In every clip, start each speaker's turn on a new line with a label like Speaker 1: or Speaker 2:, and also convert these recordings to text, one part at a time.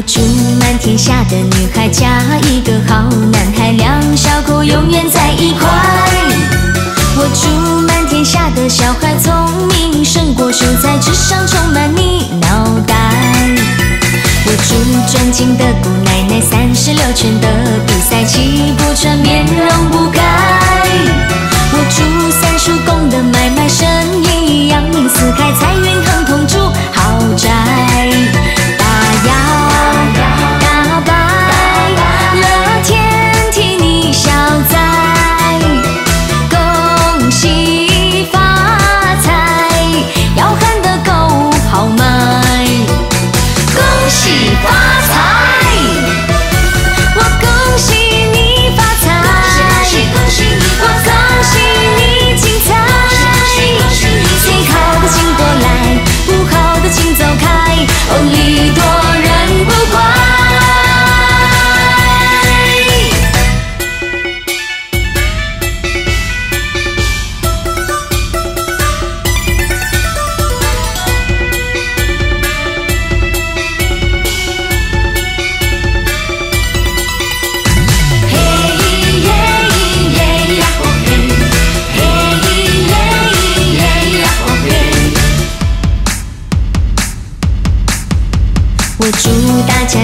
Speaker 1: 我祝满天下的女孩嫁一个好男孩，两小口永远在一块。我祝满天下的小孩聪明胜过守在纸上充满你脑袋。我祝尊敬的姑奶奶三十六圈的比赛气不喘，面容不改。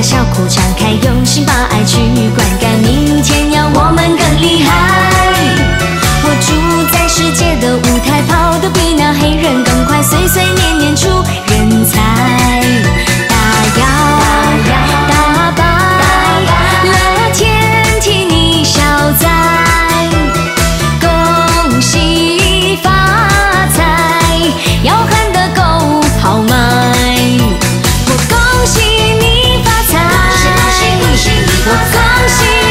Speaker 1: 笑口常开用心把爱去灌溉明天要我们更厉害。我住在世界的舞台跑得比那黑人更快岁岁年年しい